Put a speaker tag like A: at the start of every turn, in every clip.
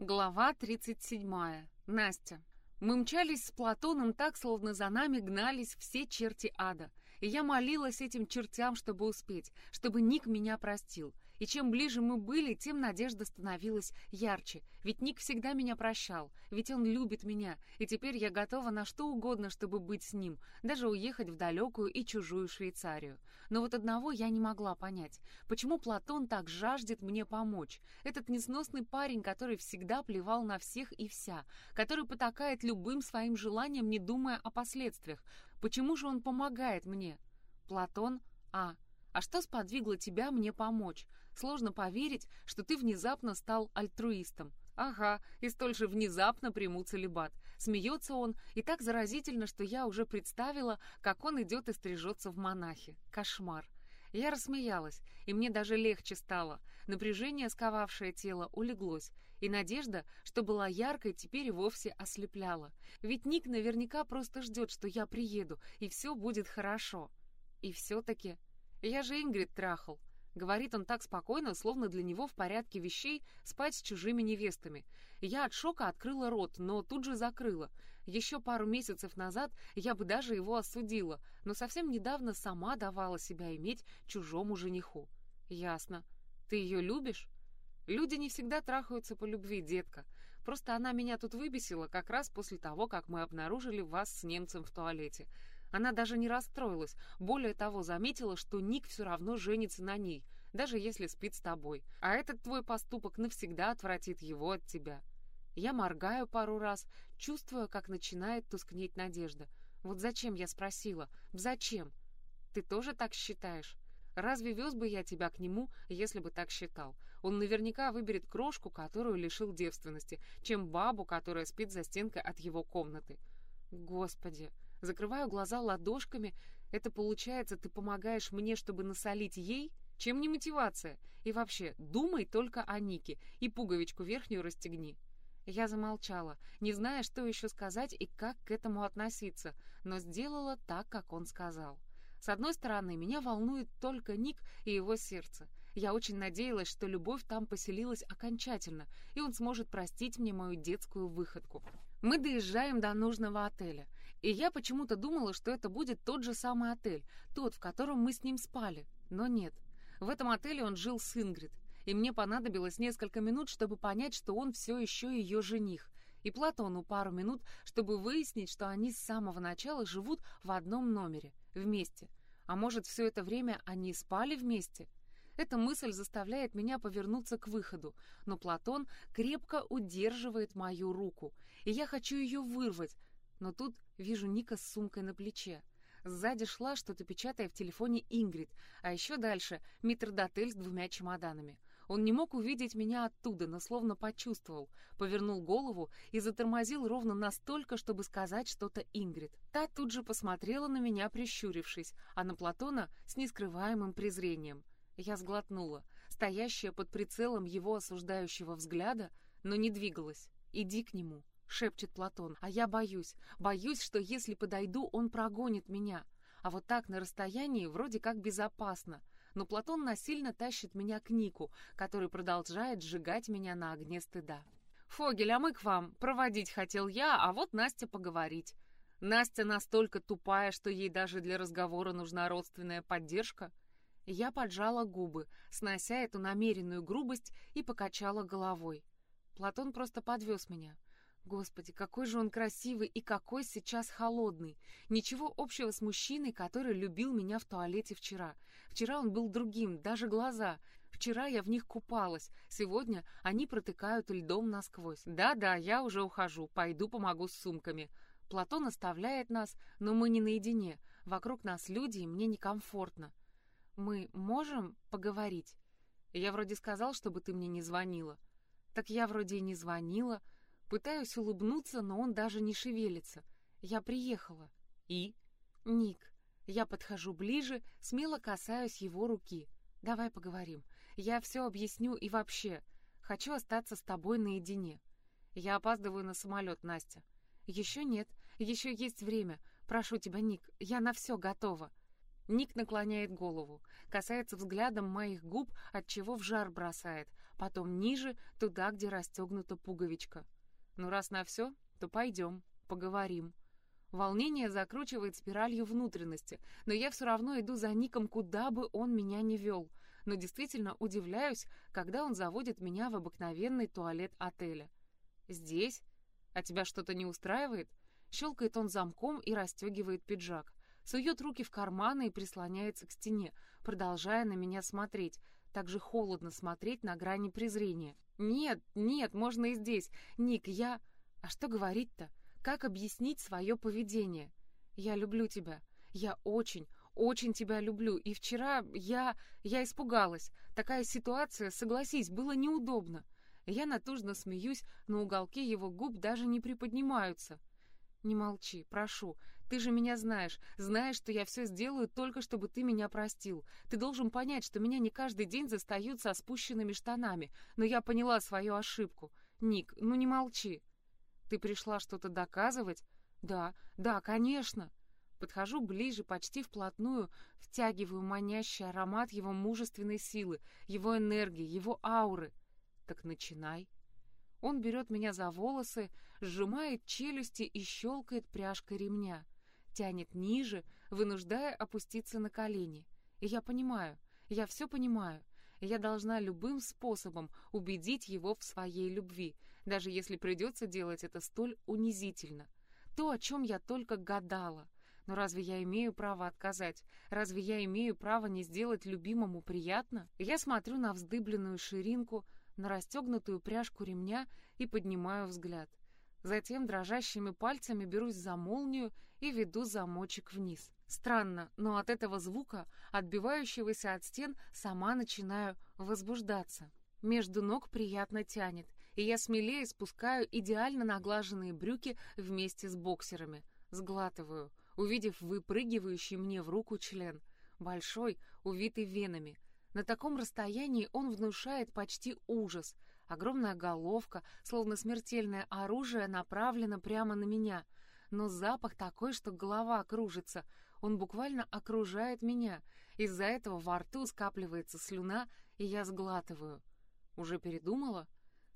A: Глава 37. Настя. Мы мчались с Платоном так, словно за нами гнались все черти ада. И я молилась этим чертям, чтобы успеть, чтобы Ник меня простил. И чем ближе мы были, тем надежда становилась ярче. Ведь Ник всегда меня прощал, ведь он любит меня, и теперь я готова на что угодно, чтобы быть с ним, даже уехать в далекую и чужую Швейцарию. Но вот одного я не могла понять. Почему Платон так жаждет мне помочь? Этот несносный парень, который всегда плевал на всех и вся, который потакает любым своим желанием, не думая о последствиях. Почему же он помогает мне? Платон А. А что сподвигло тебя мне помочь? Сложно поверить, что ты внезапно стал альтруистом. Ага, и столь же внезапно приму целебат. Смеется он, и так заразительно, что я уже представила, как он идет и стрижется в монахи. Кошмар. Я рассмеялась, и мне даже легче стало. Напряжение, сковавшее тело, улеглось, и надежда, что была яркой, теперь и вовсе ослепляла. Ведь Ник наверняка просто ждет, что я приеду, и все будет хорошо. И все-таки... Я же Ингрид трахал. Говорит он так спокойно, словно для него в порядке вещей спать с чужими невестами. Я от шока открыла рот, но тут же закрыла. Еще пару месяцев назад я бы даже его осудила, но совсем недавно сама давала себя иметь чужому жениху. Ясно. Ты ее любишь? Люди не всегда трахаются по любви, детка. Просто она меня тут выбесила как раз после того, как мы обнаружили вас с немцем в туалете. Она даже не расстроилась, более того, заметила, что Ник все равно женится на ней, даже если спит с тобой. А этот твой поступок навсегда отвратит его от тебя. Я моргаю пару раз, чувствуя, как начинает тускнеть надежда. Вот зачем я спросила? Зачем? Ты тоже так считаешь? Разве вез бы я тебя к нему, если бы так считал? Он наверняка выберет крошку, которую лишил девственности, чем бабу, которая спит за стенкой от его комнаты. Господи! Закрываю глаза ладошками. Это получается, ты помогаешь мне, чтобы насолить ей? Чем не мотивация? И вообще, думай только о Нике и пуговичку верхнюю расстегни. Я замолчала, не зная, что еще сказать и как к этому относиться, но сделала так, как он сказал. С одной стороны, меня волнует только Ник и его сердце. Я очень надеялась, что любовь там поселилась окончательно, и он сможет простить мне мою детскую выходку. Мы доезжаем до нужного отеля, и я почему-то думала, что это будет тот же самый отель, тот, в котором мы с ним спали. Но нет. В этом отеле он жил с Ингрид, и мне понадобилось несколько минут, чтобы понять, что он все еще ее жених, и Платону пару минут, чтобы выяснить, что они с самого начала живут в одном номере, вместе. А может, все это время они спали вместе? Эта мысль заставляет меня повернуться к выходу, но Платон крепко удерживает мою руку, и я хочу ее вырвать, но тут вижу Ника с сумкой на плече. Сзади шла, что-то печатая в телефоне Ингрид, а еще дальше метрдотель с двумя чемоданами. Он не мог увидеть меня оттуда, но словно почувствовал, повернул голову и затормозил ровно настолько, чтобы сказать что-то Ингрид. Та тут же посмотрела на меня, прищурившись, а на Платона с нескрываемым презрением. Я сглотнула, стоящая под прицелом его осуждающего взгляда, но не двигалась. «Иди к нему», — шепчет Платон, — «а я боюсь, боюсь, что если подойду, он прогонит меня. А вот так на расстоянии вроде как безопасно. Но Платон насильно тащит меня к Нику, который продолжает сжигать меня на огне стыда. «Фогель, а мы к вам. Проводить хотел я, а вот Настя поговорить». Настя настолько тупая, что ей даже для разговора нужна родственная поддержка. Я поджала губы, снося эту намеренную грубость, и покачала головой. Платон просто подвез меня. Господи, какой же он красивый и какой сейчас холодный. Ничего общего с мужчиной, который любил меня в туалете вчера. Вчера он был другим, даже глаза. Вчера я в них купалась, сегодня они протыкают льдом насквозь. Да-да, я уже ухожу, пойду помогу с сумками. Платон оставляет нас, но мы не наедине. Вокруг нас люди, и мне некомфортно. Мы можем поговорить? Я вроде сказал, чтобы ты мне не звонила. Так я вроде и не звонила. Пытаюсь улыбнуться, но он даже не шевелится. Я приехала. И? Ник. Я подхожу ближе, смело касаюсь его руки. Давай поговорим. Я все объясню и вообще. Хочу остаться с тобой наедине. Я опаздываю на самолет, Настя. Еще нет. Еще есть время. Прошу тебя, Ник, я на все готова. Ник наклоняет голову, касается взглядом моих губ, от чего в жар бросает, потом ниже, туда, где расстегнута пуговичка. Ну, раз на все, то пойдем, поговорим. Волнение закручивает спиралью внутренности, но я все равно иду за Ником, куда бы он меня не вел. Но действительно удивляюсь, когда он заводит меня в обыкновенный туалет отеля. «Здесь? А тебя что-то не устраивает?» Щелкает он замком и расстегивает пиджак. Сует руки в карманы и прислоняется к стене, продолжая на меня смотреть. Так же холодно смотреть на грани презрения. «Нет, нет, можно и здесь. Ник, я...» «А что говорить-то? Как объяснить свое поведение? Я люблю тебя. Я очень, очень тебя люблю. И вчера я... я испугалась. Такая ситуация, согласись, было неудобно. Я натужно смеюсь, но уголки его губ даже не приподнимаются. «Не молчи, прошу. Ты же меня знаешь. Знаешь, что я все сделаю только, чтобы ты меня простил. Ты должен понять, что меня не каждый день застают со спущенными штанами. Но я поняла свою ошибку. Ник, ну не молчи. Ты пришла что-то доказывать? Да, да, конечно. Подхожу ближе, почти вплотную, втягиваю манящий аромат его мужественной силы, его энергии, его ауры. Так начинай. Он берет меня за волосы, сжимает челюсти и щелкает пряжкой ремня. Тянет ниже, вынуждая опуститься на колени. И я понимаю, я все понимаю. Я должна любым способом убедить его в своей любви, даже если придется делать это столь унизительно. То, о чем я только гадала. Но разве я имею право отказать? Разве я имею право не сделать любимому приятно? Я смотрю на вздыбленную ширинку, на расстегнутую пряжку ремня и поднимаю взгляд. Затем дрожащими пальцами берусь за молнию и веду замочек вниз. Странно, но от этого звука, отбивающегося от стен, сама начинаю возбуждаться. Между ног приятно тянет, и я смелее спускаю идеально наглаженные брюки вместе с боксерами. Сглатываю, увидев выпрыгивающий мне в руку член. Большой, увитый венами. На таком расстоянии он внушает почти ужас. Огромная головка, словно смертельное оружие, направлена прямо на меня. Но запах такой, что голова кружится. Он буквально окружает меня. Из-за этого во рту скапливается слюна, и я сглатываю. «Уже передумала?»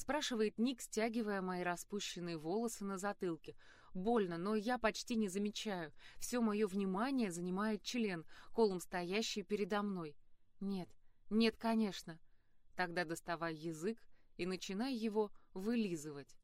A: спрашивает Ник, стягивая мои распущенные волосы на затылке. Больно, но я почти не замечаю. Все мое внимание занимает член, колом стоящий передо мной. Нет, нет, конечно. Тогда доставай язык и начинай его вылизывать.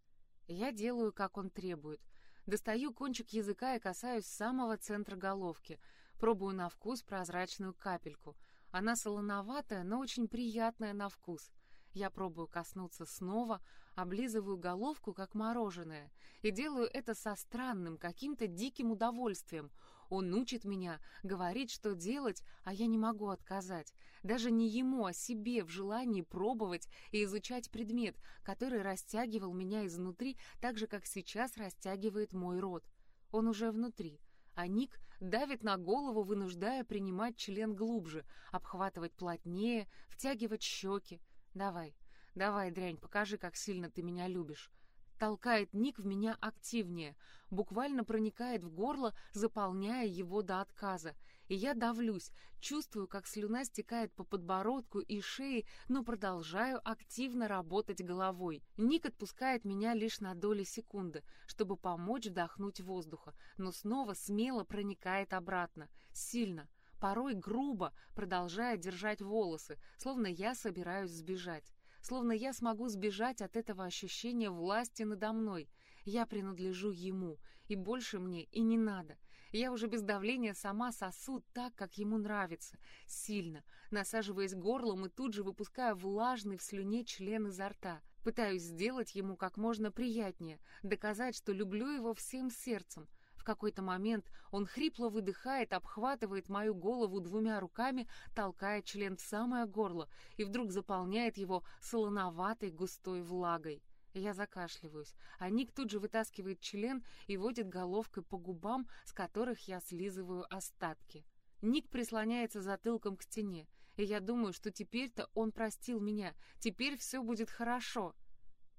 A: Я делаю, как он требует. Достаю кончик языка и касаюсь самого центра головки. Пробую на вкус прозрачную капельку. Она солоноватая, но очень приятная на вкус. Я пробую коснуться снова, облизываю головку, как мороженое, и делаю это со странным, каким-то диким удовольствием. Он учит меня, говорит, что делать, а я не могу отказать. Даже не ему, а себе в желании пробовать и изучать предмет, который растягивал меня изнутри, так же, как сейчас растягивает мой рот. Он уже внутри. А Ник давит на голову, вынуждая принимать член глубже, обхватывать плотнее, втягивать щеки. «Давай, давай, дрянь, покажи, как сильно ты меня любишь». Толкает Ник в меня активнее, буквально проникает в горло, заполняя его до отказа. И я давлюсь, чувствую, как слюна стекает по подбородку и шее, но продолжаю активно работать головой. Ник отпускает меня лишь на доли секунды, чтобы помочь вдохнуть воздуха, но снова смело проникает обратно, сильно, порой грубо, продолжая держать волосы, словно я собираюсь сбежать. Словно я смогу сбежать от этого ощущения власти надо мной. Я принадлежу ему, и больше мне и не надо. Я уже без давления сама сосу так, как ему нравится, сильно, насаживаясь горлом и тут же выпуская влажный в слюне член изо рта. Пытаюсь сделать ему как можно приятнее, доказать, что люблю его всем сердцем, какой-то момент он хрипло выдыхает, обхватывает мою голову двумя руками, толкая член в самое горло и вдруг заполняет его солоноватой густой влагой. Я закашливаюсь, а Ник тут же вытаскивает член и водит головкой по губам, с которых я слизываю остатки. Ник прислоняется затылком к стене, и я думаю, что теперь-то он простил меня, теперь все будет хорошо.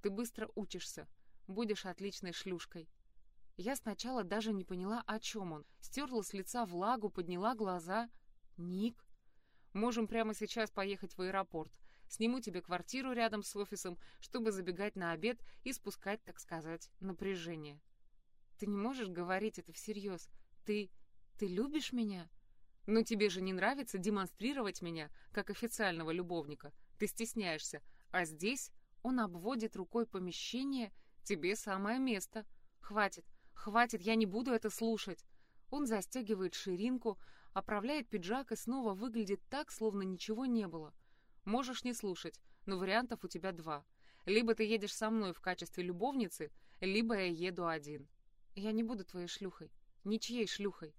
A: Ты быстро учишься, будешь отличной шлюшкой. Я сначала даже не поняла, о чем он. Стерла с лица влагу, подняла глаза. «Ник?» «Можем прямо сейчас поехать в аэропорт. Сниму тебе квартиру рядом с офисом, чтобы забегать на обед и спускать, так сказать, напряжение. Ты не можешь говорить это всерьез. Ты... ты любишь меня? Но тебе же не нравится демонстрировать меня, как официального любовника. Ты стесняешься. А здесь он обводит рукой помещение. Тебе самое место. Хватит, хватит, я не буду это слушать. Он застегивает ширинку, оправляет пиджак и снова выглядит так, словно ничего не было. Можешь не слушать, но вариантов у тебя два. Либо ты едешь со мной в качестве любовницы, либо я еду один. Я не буду твоей шлюхой, ничьей шлюхой.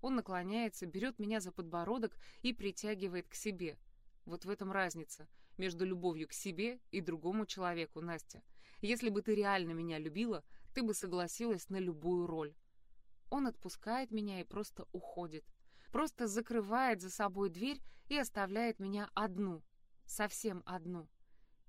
A: Он наклоняется, берет меня за подбородок и притягивает к себе. Вот в этом разница между любовью к себе и другому человеку, Настя. Если бы ты реально меня любила, ты бы согласилась на любую роль. Он отпускает меня и просто уходит. Просто закрывает за собой дверь и оставляет меня одну. Совсем одну.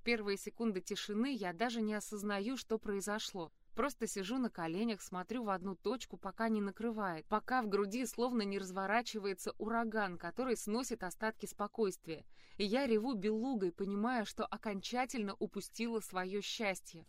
A: Первые секунды тишины я даже не осознаю, что произошло. Просто сижу на коленях, смотрю в одну точку, пока не накрывает, пока в груди словно не разворачивается ураган, который сносит остатки спокойствия. И я реву белугой, понимая, что окончательно упустила свое счастье.